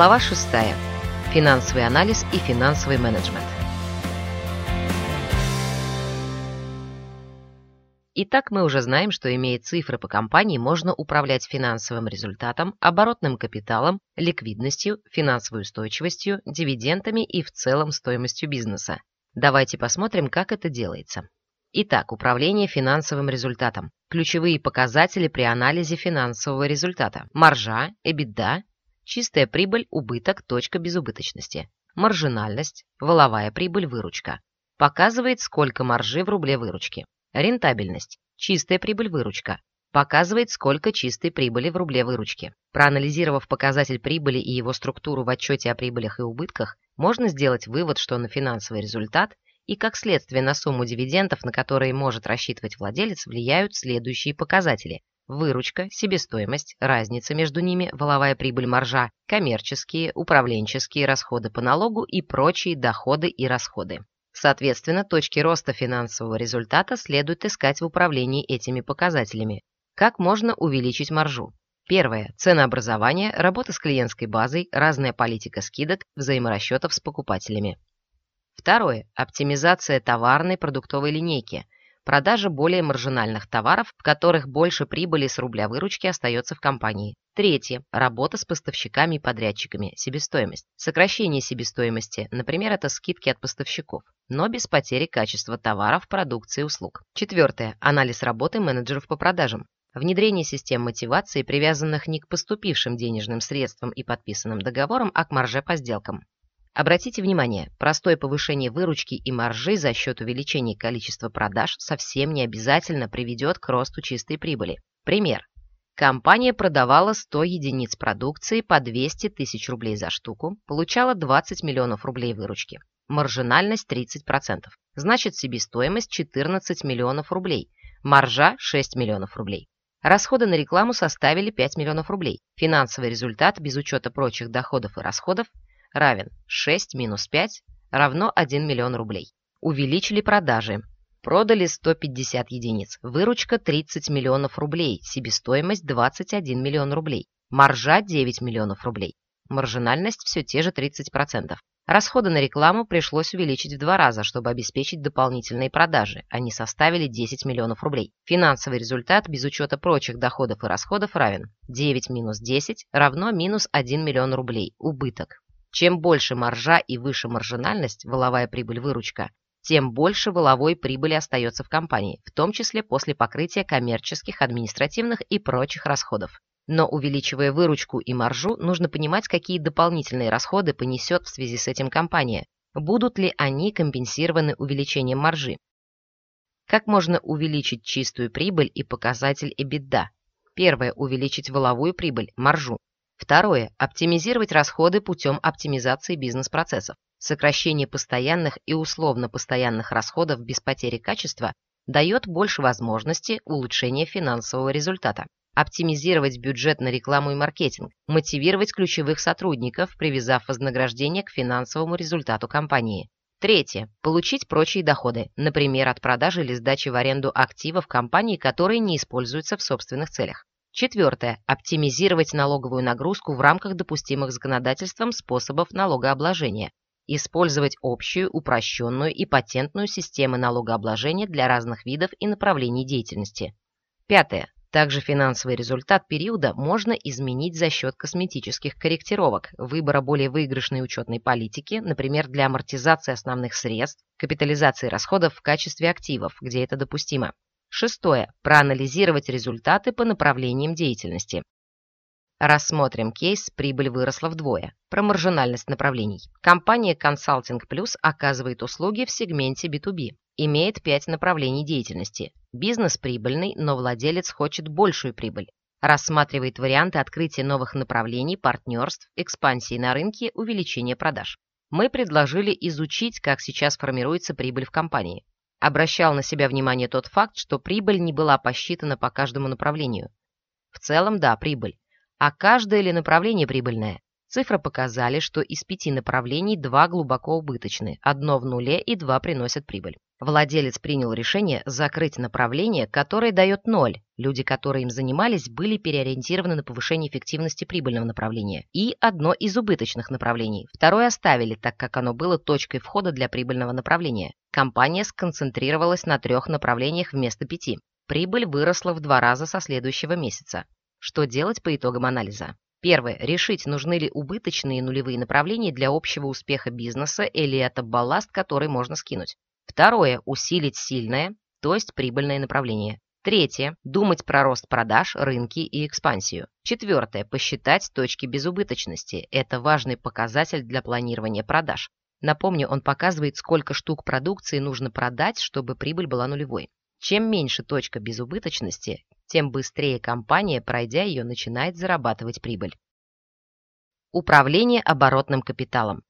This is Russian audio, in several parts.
Глава 6. Финансовый анализ и финансовый менеджмент. Итак, мы уже знаем, что имея цифры по компании, можно управлять финансовым результатом, оборотным капиталом, ликвидностью, финансовой устойчивостью, дивидендами и в целом стоимостью бизнеса. Давайте посмотрим, как это делается. Итак, управление финансовым результатом. Ключевые показатели при анализе финансового результата. Маржа, EBITDA, чистая прибыль, убыток, точка безубыточности. Маржинальность, воловая прибыль, выручка. Показывает, сколько маржи в рубле выручки. Рентабельность, чистая прибыль, выручка. Показывает, сколько чистой прибыли в рубле выручки. Проанализировав показатель прибыли и его структуру в отчете о прибылях и убытках, можно сделать вывод, что на финансовый результат – и как следствие на сумму дивидендов, на которые может рассчитывать владелец, влияют следующие показатели. Выручка, себестоимость, разница между ними, воловая прибыль маржа, коммерческие, управленческие расходы по налогу и прочие доходы и расходы. Соответственно, точки роста финансового результата следует искать в управлении этими показателями. Как можно увеличить маржу? Первое. Ценообразование, работа с клиентской базой, разная политика скидок, взаиморасчетов с покупателями. Второе. Оптимизация товарной продуктовой линейки. Продажа более маржинальных товаров, в которых больше прибыли с рубля выручки остается в компании. Третье. Работа с поставщиками и подрядчиками. Себестоимость. Сокращение себестоимости, например, это скидки от поставщиков, но без потери качества товаров, продукции и услуг. Четвертое. Анализ работы менеджеров по продажам. Внедрение систем мотивации, привязанных не к поступившим денежным средствам и подписанным договорам, а к марже по сделкам. Обратите внимание, простое повышение выручки и маржи за счет увеличения количества продаж совсем не обязательно приведет к росту чистой прибыли. Пример. Компания продавала 100 единиц продукции по 200 тысяч рублей за штуку, получала 20 миллионов рублей выручки. Маржинальность 30%. Значит, себестоимость 14 миллионов рублей. Маржа 6 миллионов рублей. Расходы на рекламу составили 5 миллионов рублей. Финансовый результат без учета прочих доходов и расходов равен 6 минус 5 равно 1 миллион рублей. Увеличили продажи. Продали 150 единиц. Выручка 30 миллионов рублей. Себестоимость 21 миллион рублей. Маржа 9 миллионов рублей. Маржинальность все те же 30%. Расходы на рекламу пришлось увеличить в два раза, чтобы обеспечить дополнительные продажи. Они составили 10 миллионов рублей. Финансовый результат без учета прочих доходов и расходов равен 9 минус 10 равно минус 1 миллион рублей. Убыток. Чем больше маржа и выше маржинальность, воловая прибыль-выручка, тем больше воловой прибыли остается в компании, в том числе после покрытия коммерческих, административных и прочих расходов. Но увеличивая выручку и маржу, нужно понимать, какие дополнительные расходы понесет в связи с этим компания. Будут ли они компенсированы увеличением маржи? Как можно увеличить чистую прибыль и показатель EBITDA? Первое – увеличить воловую прибыль, маржу. Второе – оптимизировать расходы путем оптимизации бизнес-процессов. Сокращение постоянных и условно-постоянных расходов без потери качества дает больше возможности улучшения финансового результата. Оптимизировать бюджет на рекламу и маркетинг, мотивировать ключевых сотрудников, привязав вознаграждение к финансовому результату компании. Третье. Получить прочие доходы, например, от продажи или сдачи в аренду активов компании, которые не используются в собственных целях. Четвертое. Оптимизировать налоговую нагрузку в рамках допустимых законодательством способов налогообложения. Использовать общую, упрощенную и патентную системы налогообложения для разных видов и направлений деятельности. Пятое. Также финансовый результат периода можно изменить за счет косметических корректировок, выбора более выигрышной учетной политики, например, для амортизации основных средств, капитализации расходов в качестве активов, где это допустимо. Шестое. Проанализировать результаты по направлениям деятельности. Рассмотрим кейс «Прибыль выросла вдвое» про маржинальность направлений. Компания Consulting Plus оказывает услуги в сегменте B2B. Имеет пять направлений деятельности. Бизнес прибыльный, но владелец хочет большую прибыль. Рассматривает варианты открытия новых направлений, партнерств, экспансии на рынке, увеличения продаж. Мы предложили изучить, как сейчас формируется прибыль в компании. Обращал на себя внимание тот факт, что прибыль не была посчитана по каждому направлению. В целом, да, прибыль. А каждое ли направление прибыльное? Цифры показали, что из пяти направлений два глубоко убыточны, одно в нуле и два приносят прибыль. Владелец принял решение закрыть направление, которое дает ноль. Люди, которые им занимались, были переориентированы на повышение эффективности прибыльного направления. И одно из убыточных направлений. Второе оставили, так как оно было точкой входа для прибыльного направления. Компания сконцентрировалась на трех направлениях вместо пяти. Прибыль выросла в два раза со следующего месяца. Что делать по итогам анализа? Первое. Решить, нужны ли убыточные нулевые направления для общего успеха бизнеса или это балласт, который можно скинуть. Второе – усилить сильное, то есть прибыльное направление. Третье – думать про рост продаж, рынки и экспансию. Четвертое – посчитать точки безубыточности. Это важный показатель для планирования продаж. Напомню, он показывает, сколько штук продукции нужно продать, чтобы прибыль была нулевой. Чем меньше точка безубыточности, тем быстрее компания, пройдя ее, начинает зарабатывать прибыль. Управление оборотным капиталом.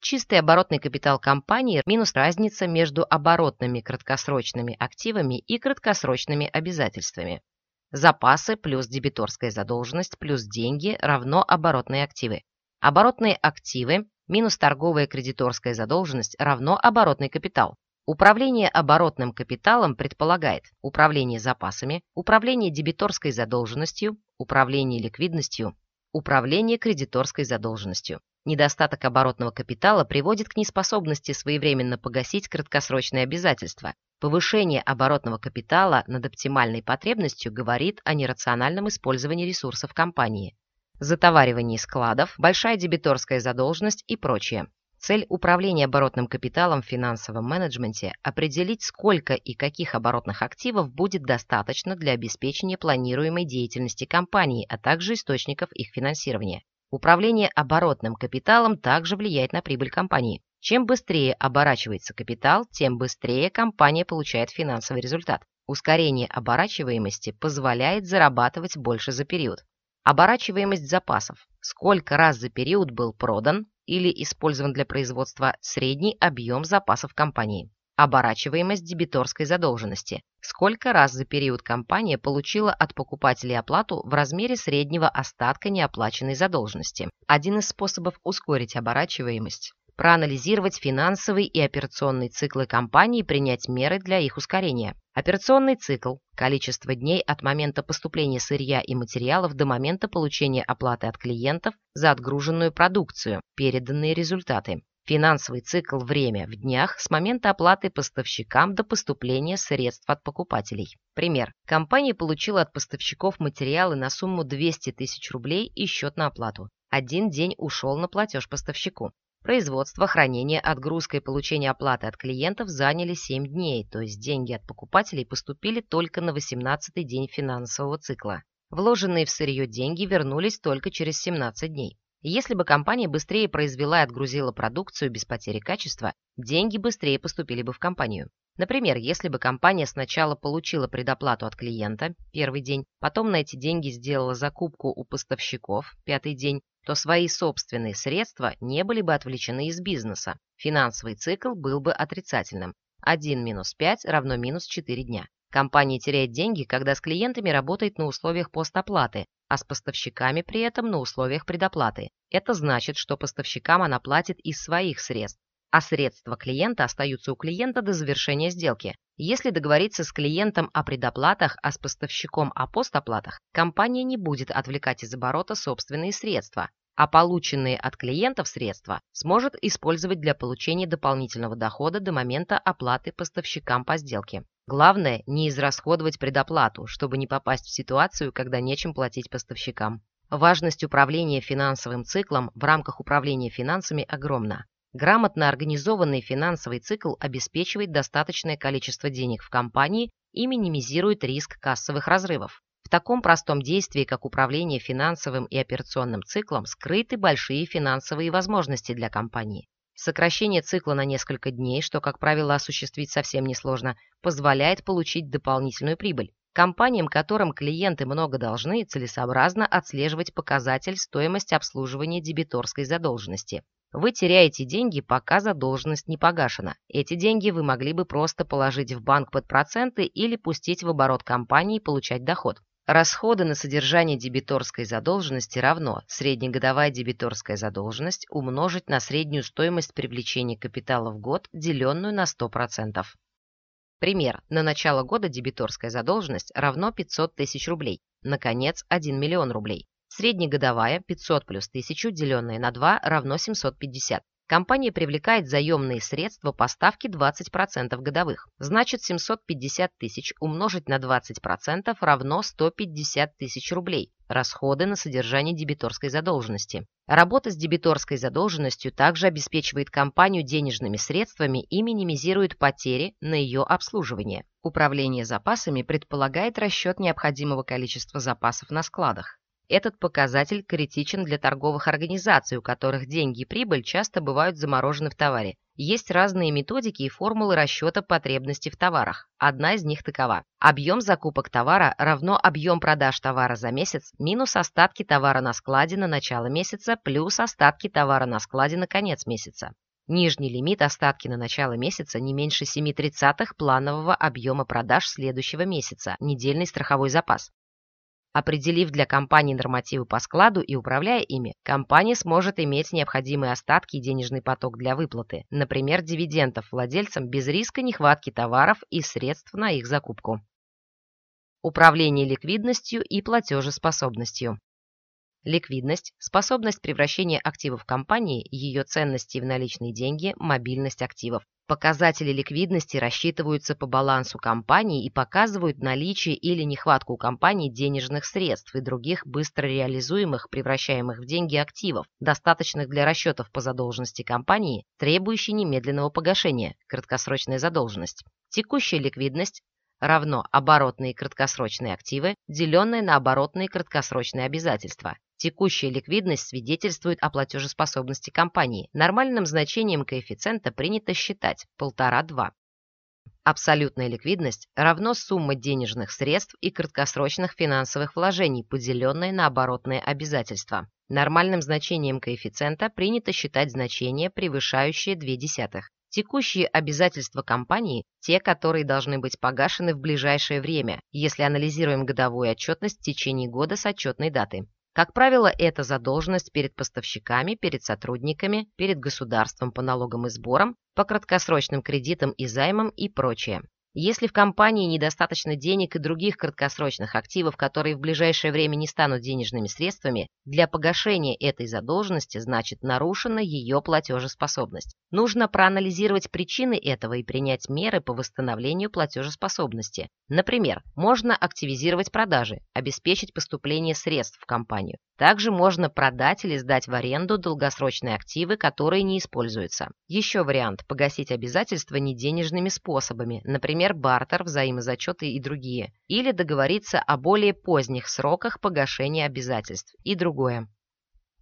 Чистый оборотный капитал компании минус разница между оборотными краткосрочными активами и краткосрочными обязательствами. Запасы плюс дебиторская задолженность плюс деньги равно оборотные активы. Оборотные активы минус торговая кредиторская задолженность равно оборотный капитал. Управление оборотным капиталом предполагает управление запасами, управление дебиторской задолженностью, управление ликвидностью, управление кредиторской задолженностью. Недостаток оборотного капитала приводит к неспособности своевременно погасить краткосрочные обязательства. Повышение оборотного капитала над оптимальной потребностью говорит о нерациональном использовании ресурсов компании. Затоваривание складов, большая дебиторская задолженность и прочее. Цель управления оборотным капиталом в финансовом менеджменте – определить, сколько и каких оборотных активов будет достаточно для обеспечения планируемой деятельности компании, а также источников их финансирования. Управление оборотным капиталом также влияет на прибыль компании. Чем быстрее оборачивается капитал, тем быстрее компания получает финансовый результат. Ускорение оборачиваемости позволяет зарабатывать больше за период. Оборачиваемость запасов. Сколько раз за период был продан или использован для производства средний объем запасов компании оборачиваемость дебиторской задолженности. Сколько раз за период компания получила от покупателей оплату в размере среднего остатка неоплаченной задолженности. Один из способов ускорить оборачиваемость – проанализировать финансовый и операционный циклы компании и принять меры для их ускорения. Операционный цикл – количество дней от момента поступления сырья и материалов до момента получения оплаты от клиентов за отгруженную продукцию, переданные результаты. Финансовый цикл «Время» в днях с момента оплаты поставщикам до поступления средств от покупателей. Пример. Компания получила от поставщиков материалы на сумму 200 тысяч рублей и счет на оплату. Один день ушел на платеж поставщику. Производство, хранение, отгрузка и получение оплаты от клиентов заняли 7 дней, то есть деньги от покупателей поступили только на 18-й день финансового цикла. Вложенные в сырье деньги вернулись только через 17 дней. Если бы компания быстрее произвела и отгрузила продукцию без потери качества, деньги быстрее поступили бы в компанию. Например, если бы компания сначала получила предоплату от клиента, первый день, потом на эти деньги сделала закупку у поставщиков, пятый день, то свои собственные средства не были бы отвлечены из бизнеса. Финансовый цикл был бы отрицательным. 1 минус 5 равно минус 4 дня. Компания теряет деньги, когда с клиентами работает на условиях постоплаты, а с поставщиками при этом на условиях предоплаты. Это значит, что поставщикам она платит из своих средств, а средства клиента остаются у клиента до завершения сделки. Если договориться с клиентом о предоплатах, а с поставщиком о постоплатах, компания не будет отвлекать из оборота собственные средства, а полученные от клиентов средства сможет использовать для получения дополнительного дохода до момента оплаты поставщикам по сделке. Главное, не израсходовать предоплату, чтобы не попасть в ситуацию, когда нечем платить поставщикам. Важность управления финансовым циклом в рамках управления финансами огромна. Грамотно организованный финансовый цикл обеспечивает достаточное количество денег в компании и минимизирует риск кассовых разрывов. В таком простом действии, как управление финансовым и операционным циклом, скрыты большие финансовые возможности для компании. Сокращение цикла на несколько дней, что, как правило, осуществить совсем несложно, позволяет получить дополнительную прибыль. Компаниям, которым клиенты много должны, целесообразно отслеживать показатель стоимости обслуживания дебиторской задолженности. Вы теряете деньги, пока задолженность не погашена. Эти деньги вы могли бы просто положить в банк под проценты или пустить в оборот компании и получать доход. Расходы на содержание дебиторской задолженности равно среднегодовая дебиторская задолженность умножить на среднюю стоимость привлечения капитала в год, деленную на 100%. Пример. На начало года дебиторская задолженность равно 500 тысяч рублей. На конец 1 миллион рублей. Среднегодовая 500 плюс 1000, деленное на 2, равно 750. Компания привлекает заемные средства по ставке 20% годовых. Значит, 750 тысяч умножить на 20% равно 150 тысяч рублей. Расходы на содержание дебиторской задолженности. Работа с дебиторской задолженностью также обеспечивает компанию денежными средствами и минимизирует потери на ее обслуживание. Управление запасами предполагает расчет необходимого количества запасов на складах. Этот показатель критичен для торговых организаций, у которых деньги и прибыль часто бывают заморожены в товаре. Есть разные методики и формулы расчета потребностей в товарах. Одна из них такова. Объем закупок товара равно объем продаж товара за месяц минус остатки товара на складе на начало месяца плюс остатки товара на складе на конец месяца. Нижний лимит остатки на начало месяца не меньше 7,3 планового объема продаж следующего месяца, недельный страховой запас. Определив для компании нормативы по складу и управляя ими, компания сможет иметь необходимые остатки и денежный поток для выплаты, например, дивидендов владельцам без риска нехватки товаров и средств на их закупку. Управление ликвидностью и платежеспособностью. Ликвидность – способность превращения активов компании, ее ценности в наличные деньги, мобильность активов. Показатели ликвидности рассчитываются по балансу компании и показывают наличие или нехватку у компании денежных средств и других быстро реализуемых, превращаемых в деньги активов, достаточных для расчетов по задолженности компании, требующей немедленного погашения, краткосрочная задолженность. Текущая ликвидность равно оборотные краткосрочные активы, деленные на оборотные краткосрочные обязательства. Текущая ликвидность свидетельствует о платежеспособности компании. Нормальным значением коэффициента принято считать 1,5-2. Абсолютная ликвидность равно сумма денежных средств и краткосрочных финансовых вложений, поделенная на оборотные обязательства. Нормальным значением коэффициента принято считать значение, превышающее 0,2. Текущие обязательства компании – те, которые должны быть погашены в ближайшее время, если анализируем годовую отчетность в течение года с отчетной даты. Как правило, это задолженность перед поставщиками, перед сотрудниками, перед государством по налогам и сборам, по краткосрочным кредитам и займам и прочее. Если в компании недостаточно денег и других краткосрочных активов, которые в ближайшее время не станут денежными средствами, для погашения этой задолженности значит нарушена ее платежеспособность. Нужно проанализировать причины этого и принять меры по восстановлению платежеспособности. Например, можно активизировать продажи, обеспечить поступление средств в компанию. Также можно продать или сдать в аренду долгосрочные активы, которые не используются. Еще вариант – погасить обязательства неденежными способами, например, бартер, взаимозачеты и другие, или договориться о более поздних сроках погашения обязательств и другое.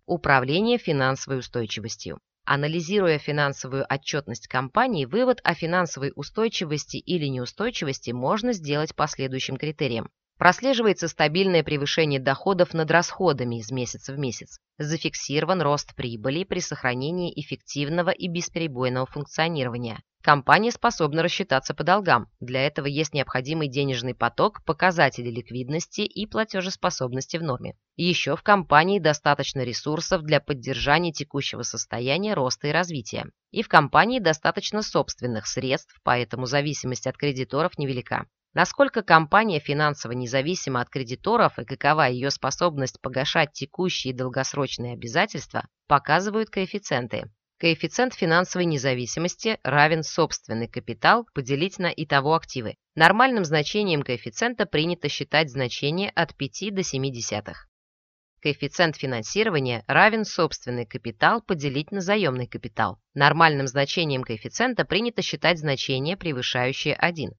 Управление финансовой устойчивостью. Анализируя финансовую отчетность компании, вывод о финансовой устойчивости или неустойчивости можно сделать по следующим критериям. Прослеживается стабильное превышение доходов над расходами из месяца в месяц. Зафиксирован рост прибыли при сохранении эффективного и бесперебойного функционирования. Компания способна рассчитаться по долгам. Для этого есть необходимый денежный поток, показатели ликвидности и платежеспособности в норме. Еще в компании достаточно ресурсов для поддержания текущего состояния роста и развития. И в компании достаточно собственных средств, поэтому зависимость от кредиторов невелика. Насколько компания финансово независима от кредиторов и какова ее способность погашать текущие и долгосрочные обязательства, показывают коэффициенты. Коэффициент финансовой независимости равен собственный капитал поделить на итого активы. Нормальным значением коэффициента принято считать значение от 5 до 7 десятых. Коэффициент финансирования равен собственный капитал поделить на заемный капитал. Нормальным значением коэффициента принято считать значение, превышающее 1.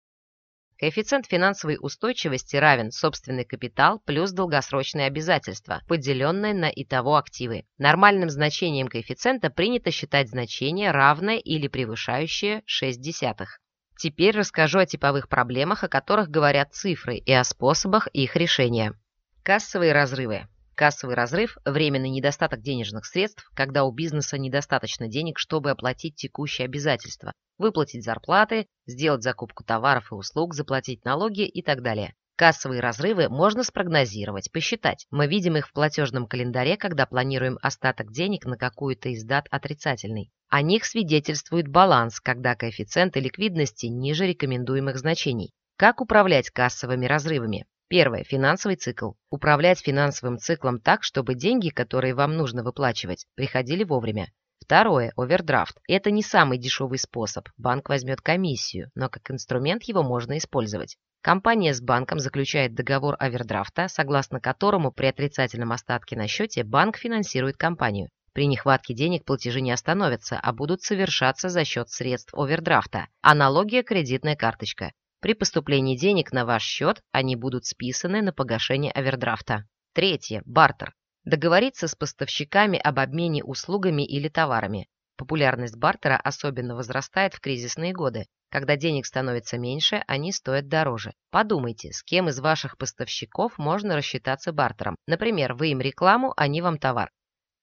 Коэффициент финансовой устойчивости равен собственный капитал плюс долгосрочные обязательства, поделенные на итого активы. Нормальным значением коэффициента принято считать значение, равное или превышающее 6 десятых. Теперь расскажу о типовых проблемах, о которых говорят цифры, и о способах их решения. Кассовые разрывы. Кассовый разрыв – временный недостаток денежных средств, когда у бизнеса недостаточно денег, чтобы оплатить текущие обязательства, выплатить зарплаты, сделать закупку товаров и услуг, заплатить налоги и так далее. Кассовые разрывы можно спрогнозировать, посчитать. Мы видим их в платежном календаре, когда планируем остаток денег на какую-то из дат отрицательный. О них свидетельствует баланс, когда коэффициенты ликвидности ниже рекомендуемых значений. Как управлять кассовыми разрывами? Первое. Финансовый цикл. Управлять финансовым циклом так, чтобы деньги, которые вам нужно выплачивать, приходили вовремя. Второе. Овердрафт. Это не самый дешевый способ. Банк возьмет комиссию, но как инструмент его можно использовать. Компания с банком заключает договор овердрафта, согласно которому при отрицательном остатке на счете банк финансирует компанию. При нехватке денег платежи не остановятся, а будут совершаться за счет средств овердрафта. Аналогия кредитная карточка. При поступлении денег на ваш счет они будут списаны на погашение овердрафта. Третье. Бартер. Договориться с поставщиками об обмене услугами или товарами. Популярность бартера особенно возрастает в кризисные годы. Когда денег становится меньше, они стоят дороже. Подумайте, с кем из ваших поставщиков можно рассчитаться бартером. Например, вы им рекламу, они вам товар.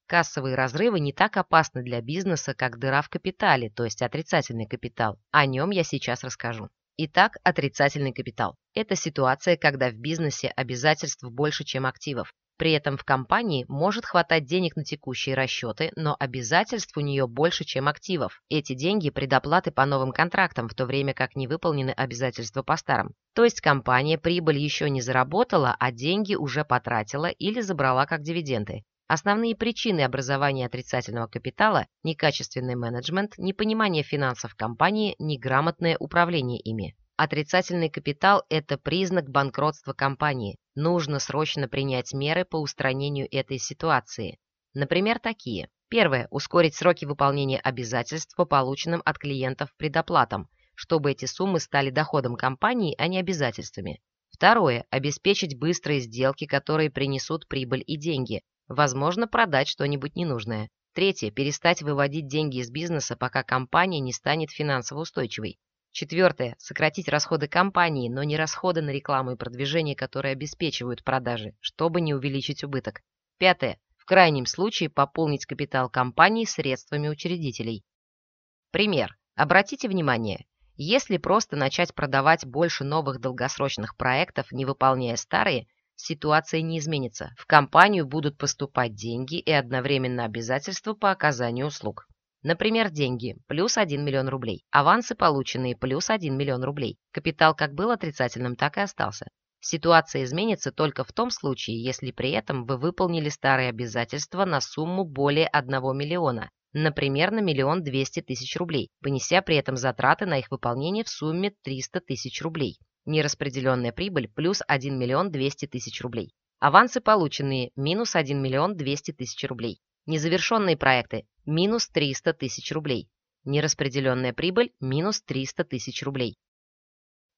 Кассовые разрывы не так опасны для бизнеса, как дыра в капитале, то есть отрицательный капитал. О нем я сейчас расскажу. Итак, отрицательный капитал. Это ситуация, когда в бизнесе обязательств больше, чем активов. При этом в компании может хватать денег на текущие расчеты, но обязательств у нее больше, чем активов. Эти деньги – предоплаты по новым контрактам, в то время как не выполнены обязательства по старым. То есть компания прибыль еще не заработала, а деньги уже потратила или забрала как дивиденды. Основные причины образования отрицательного капитала – некачественный менеджмент, непонимание финансов компании, неграмотное управление ими. Отрицательный капитал – это признак банкротства компании. Нужно срочно принять меры по устранению этой ситуации. Например, такие. Первое – ускорить сроки выполнения обязательств по полученным от клиентов предоплатам, чтобы эти суммы стали доходом компании, а не обязательствами. Второе – обеспечить быстрые сделки, которые принесут прибыль и деньги, Возможно, продать что-нибудь ненужное. Третье – перестать выводить деньги из бизнеса, пока компания не станет финансово устойчивой. Четвертое – сократить расходы компании, но не расходы на рекламу и продвижение, которые обеспечивают продажи, чтобы не увеличить убыток. Пятое – в крайнем случае пополнить капитал компании средствами учредителей. Пример. Обратите внимание, если просто начать продавать больше новых долгосрочных проектов, не выполняя старые, ситуация не изменится. В компанию будут поступать деньги и одновременно обязательства по оказанию услуг. Например, деньги – плюс 1 миллион рублей, авансы полученные – плюс 1 миллион рублей. Капитал как был отрицательным, так и остался. Ситуация изменится только в том случае, если при этом вы выполнили старые обязательства на сумму более 1 миллиона, например, на миллион двести тысяч рублей, понеся при этом затраты на их выполнение в сумме 300 тысяч рублей. Нераспределенная прибыль плюс 1 миллион 200 тысяч рублей. Авансы полученные минус 1 миллион 200 тысяч рублей. Незавершенные проекты минус 300 тысяч рублей. Нераспределенная прибыль минус 300 тысяч рублей.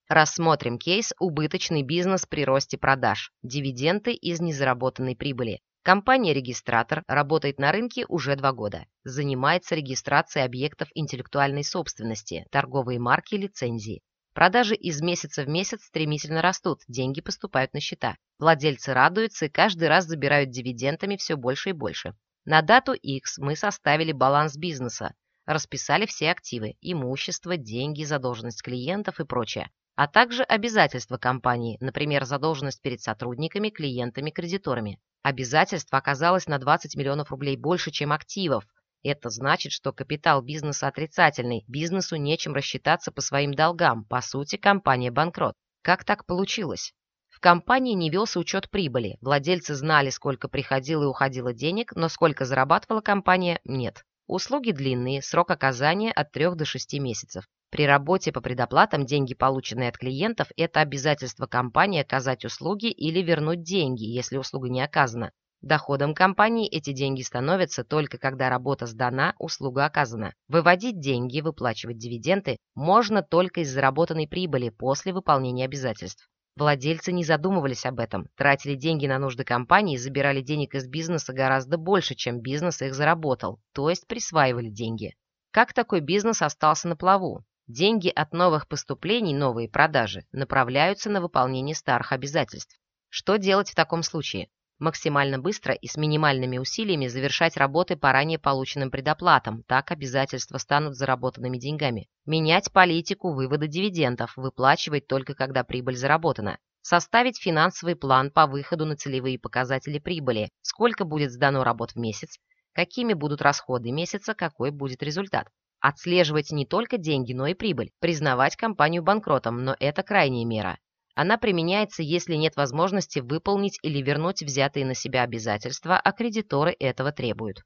Рассмотрим кейс «Убыточный бизнес при росте продаж. Дивиденды из незаработанной прибыли». Компания-регистратор работает на рынке уже два года. Занимается регистрацией объектов интеллектуальной собственности, торговые марки, лицензии. Продажи из месяца в месяц стремительно растут, деньги поступают на счета. Владельцы радуются и каждый раз забирают дивидендами все больше и больше. На дату X мы составили баланс бизнеса, расписали все активы, имущество, деньги, задолженность клиентов и прочее, а также обязательства компании, например, задолженность перед сотрудниками, клиентами, кредиторами. Обязательств оказалось на 20 миллионов рублей больше, чем активов, это значит, что капитал бизнеса отрицательный, бизнесу нечем рассчитаться по своим долгам, по сути, компания банкрот. Как так получилось? В компании не велся учет прибыли, владельцы знали, сколько приходило и уходило денег, но сколько зарабатывала компания – нет. Услуги длинные, срок оказания от 3 до 6 месяцев. При работе по предоплатам деньги, полученные от клиентов, это обязательство компании оказать услуги или вернуть деньги, если услуга не оказана. Доходом компании эти деньги становятся только когда работа сдана, услуга оказана. Выводить деньги, выплачивать дивиденды можно только из заработанной прибыли после выполнения обязательств. Владельцы не задумывались об этом, тратили деньги на нужды компании, забирали денег из бизнеса гораздо больше, чем бизнес их заработал, то есть присваивали деньги. Как такой бизнес остался на плаву? Деньги от новых поступлений, новые продажи, направляются на выполнение старых обязательств. Что делать в таком случае? Максимально быстро и с минимальными усилиями завершать работы по ранее полученным предоплатам, так обязательства станут заработанными деньгами. Менять политику вывода дивидендов, выплачивать только когда прибыль заработана. составить финансовый план по выходу на целевые показатели прибыли, сколько будет сдано работ в месяц, какими будут расходы месяца, какой будет результат. Отслеживать не только деньги, но и прибыль, признавать компанию банкротом, но это крайняя мера. Она применяется, если нет возможности выполнить или вернуть взятые на себя обязательства, а кредиторы этого требуют.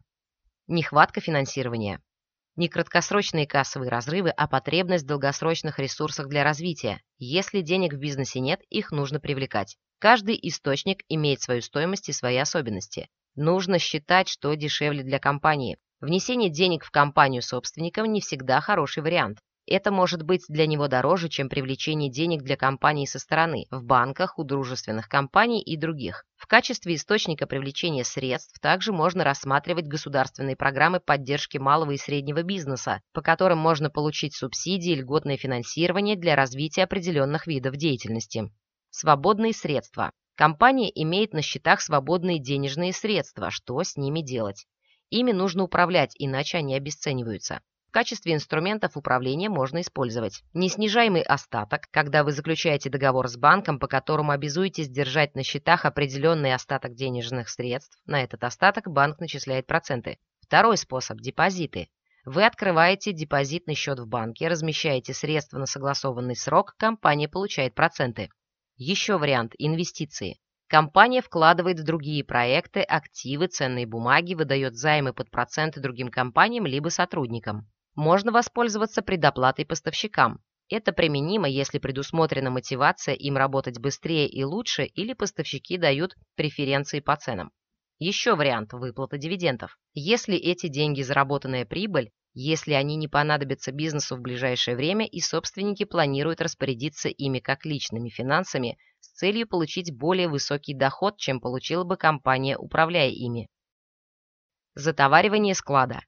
Нехватка финансирования. Не краткосрочные кассовые разрывы, а потребность в долгосрочных ресурсах для развития. Если денег в бизнесе нет, их нужно привлекать. Каждый источник имеет свою стоимость и свои особенности. Нужно считать, что дешевле для компании. Внесение денег в компанию собственникам не всегда хороший вариант. Это может быть для него дороже, чем привлечение денег для компании со стороны, в банках, у дружественных компаний и других. В качестве источника привлечения средств также можно рассматривать государственные программы поддержки малого и среднего бизнеса, по которым можно получить субсидии и льготное финансирование для развития определенных видов деятельности. Свободные средства. Компания имеет на счетах свободные денежные средства. Что с ними делать? Ими нужно управлять, иначе они обесцениваются. В качестве инструментов управления можно использовать неснижаемый остаток, когда вы заключаете договор с банком, по которому обязуетесь держать на счетах определенный остаток денежных средств. На этот остаток банк начисляет проценты. Второй способ – депозиты. Вы открываете депозитный счет в банке, размещаете средства на согласованный срок, компания получает проценты. Еще вариант – инвестиции. Компания вкладывает в другие проекты, активы, ценные бумаги, выдает займы под проценты другим компаниям либо сотрудникам. Можно воспользоваться предоплатой поставщикам. Это применимо, если предусмотрена мотивация им работать быстрее и лучше или поставщики дают преференции по ценам. Еще вариант – выплата дивидендов. Если эти деньги – заработанная прибыль, если они не понадобятся бизнесу в ближайшее время и собственники планируют распорядиться ими как личными финансами с целью получить более высокий доход, чем получила бы компания, управляя ими. Затоваривание склада.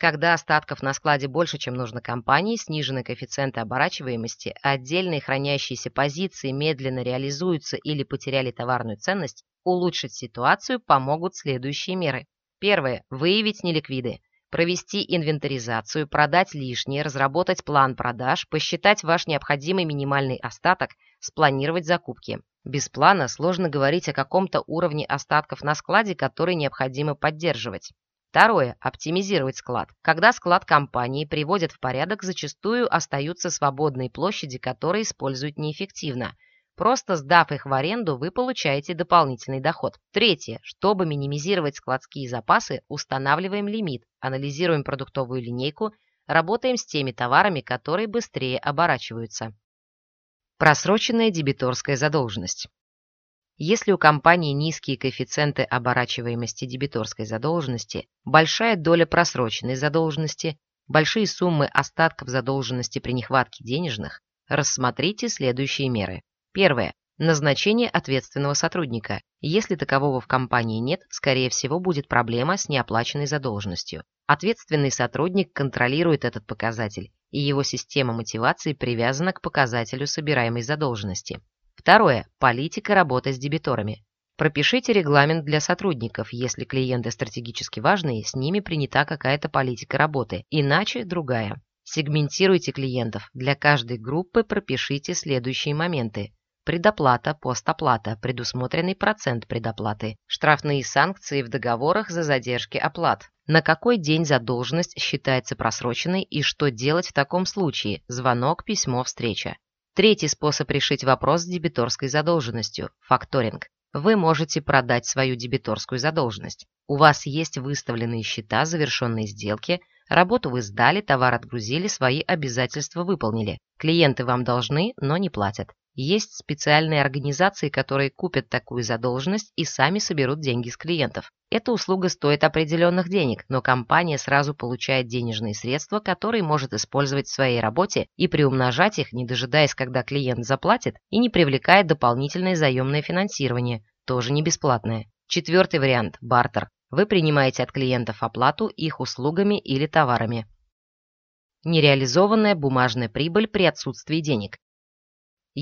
Когда остатков на складе больше, чем нужно компании, снижены коэффициенты оборачиваемости, отдельные хранящиеся позиции медленно реализуются или потеряли товарную ценность, улучшить ситуацию помогут следующие меры. Первое. Выявить неликвиды провести инвентаризацию, продать лишнее, разработать план продаж, посчитать ваш необходимый минимальный остаток, спланировать закупки. Без плана сложно говорить о каком-то уровне остатков на складе, который необходимо поддерживать. Второе. Оптимизировать склад. Когда склад компании приводят в порядок, зачастую остаются свободные площади, которые используют неэффективно – Просто сдав их в аренду, вы получаете дополнительный доход. Третье. Чтобы минимизировать складские запасы, устанавливаем лимит, анализируем продуктовую линейку, работаем с теми товарами, которые быстрее оборачиваются. Просроченная дебиторская задолженность. Если у компании низкие коэффициенты оборачиваемости дебиторской задолженности, большая доля просроченной задолженности, большие суммы остатков задолженности при нехватке денежных, рассмотрите следующие меры. Первое. Назначение ответственного сотрудника. Если такового в компании нет, скорее всего, будет проблема с неоплаченной задолженностью. Ответственный сотрудник контролирует этот показатель, и его система мотивации привязана к показателю собираемой задолженности. Второе. Политика работы с дебиторами. Пропишите регламент для сотрудников. Если клиенты стратегически важные, с ними принята какая-то политика работы, иначе другая. Сегментируйте клиентов. Для каждой группы пропишите следующие моменты. Предоплата, постоплата, предусмотренный процент предоплаты, штрафные санкции в договорах за задержки оплат. На какой день задолженность считается просроченной и что делать в таком случае? Звонок, письмо, встреча. Третий способ решить вопрос с дебиторской задолженностью – факторинг. Вы можете продать свою дебиторскую задолженность. У вас есть выставленные счета завершенной сделки, работу вы сдали, товар отгрузили, свои обязательства выполнили. Клиенты вам должны, но не платят. Есть специальные организации, которые купят такую задолженность и сами соберут деньги с клиентов. Эта услуга стоит определенных денег, но компания сразу получает денежные средства, которые может использовать в своей работе и приумножать их, не дожидаясь, когда клиент заплатит, и не привлекая дополнительное заемное финансирование, тоже не бесплатное. Четвертый вариант – бартер. Вы принимаете от клиентов оплату их услугами или товарами. Нереализованная бумажная прибыль при отсутствии денег.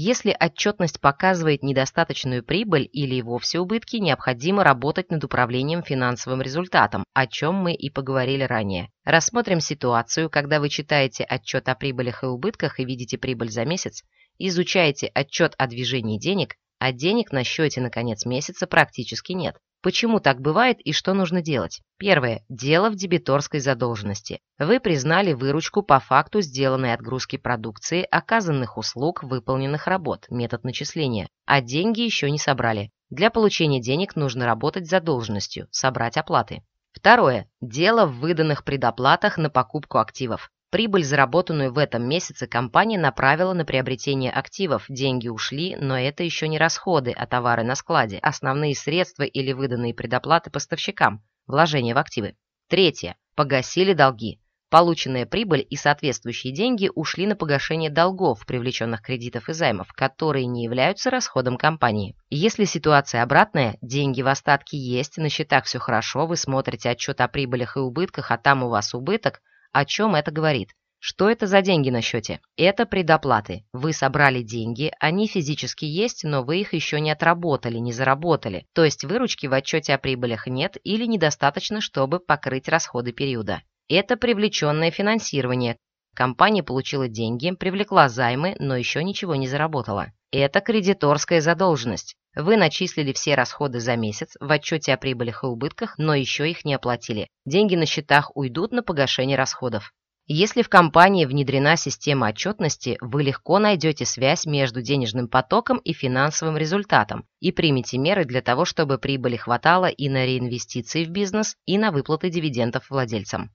Если отчетность показывает недостаточную прибыль или вовсе убытки, необходимо работать над управлением финансовым результатом, о чем мы и поговорили ранее. Рассмотрим ситуацию, когда вы читаете отчет о прибылях и убытках и видите прибыль за месяц, изучаете отчет о движении денег, а денег на счете на конец месяца практически нет. Почему так бывает и что нужно делать? Первое. Дело в дебиторской задолженности. Вы признали выручку по факту сделанной отгрузки продукции, оказанных услуг, выполненных работ, метод начисления, а деньги еще не собрали. Для получения денег нужно работать задолженностью, собрать оплаты. Второе. Дело в выданных предоплатах на покупку активов. Прибыль, заработанную в этом месяце, компания направила на приобретение активов. Деньги ушли, но это еще не расходы, а товары на складе, основные средства или выданные предоплаты поставщикам, вложения в активы. Третье. Погасили долги. Полученная прибыль и соответствующие деньги ушли на погашение долгов, привлеченных кредитов и займов, которые не являются расходом компании. Если ситуация обратная, деньги в остатке есть, на счетах все хорошо, вы смотрите отчет о прибылях и убытках, а там у вас убыток, о чем это говорит? Что это за деньги на счете? Это предоплаты. Вы собрали деньги, они физически есть, но вы их еще не отработали, не заработали. То есть выручки в отчете о прибылях нет или недостаточно, чтобы покрыть расходы периода. Это привлеченное финансирование. Компания получила деньги, привлекла займы, но еще ничего не заработала. Это кредиторская задолженность. Вы начислили все расходы за месяц в отчете о прибылях и убытках, но еще их не оплатили. Деньги на счетах уйдут на погашение расходов. Если в компании внедрена система отчетности, вы легко найдете связь между денежным потоком и финансовым результатом и примете меры для того, чтобы прибыли хватало и на реинвестиции в бизнес, и на выплаты дивидендов владельцам.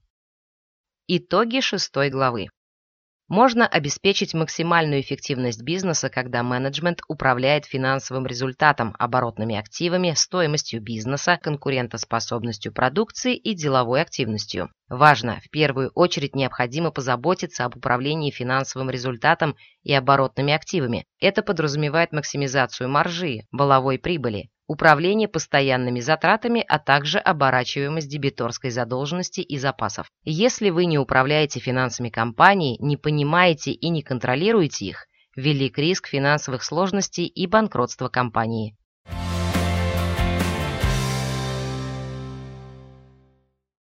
Итоги шестой главы. Можно обеспечить максимальную эффективность бизнеса, когда менеджмент управляет финансовым результатом, оборотными активами, стоимостью бизнеса, конкурентоспособностью продукции и деловой активностью. Важно, в первую очередь необходимо позаботиться об управлении финансовым результатом и оборотными активами. Это подразумевает максимизацию маржи, баловой прибыли, управление постоянными затратами, а также оборачиваемость дебиторской задолженности и запасов. Если вы не управляете финансами компании, не понимаете и не контролируете их, велик риск финансовых сложностей и банкротства компании.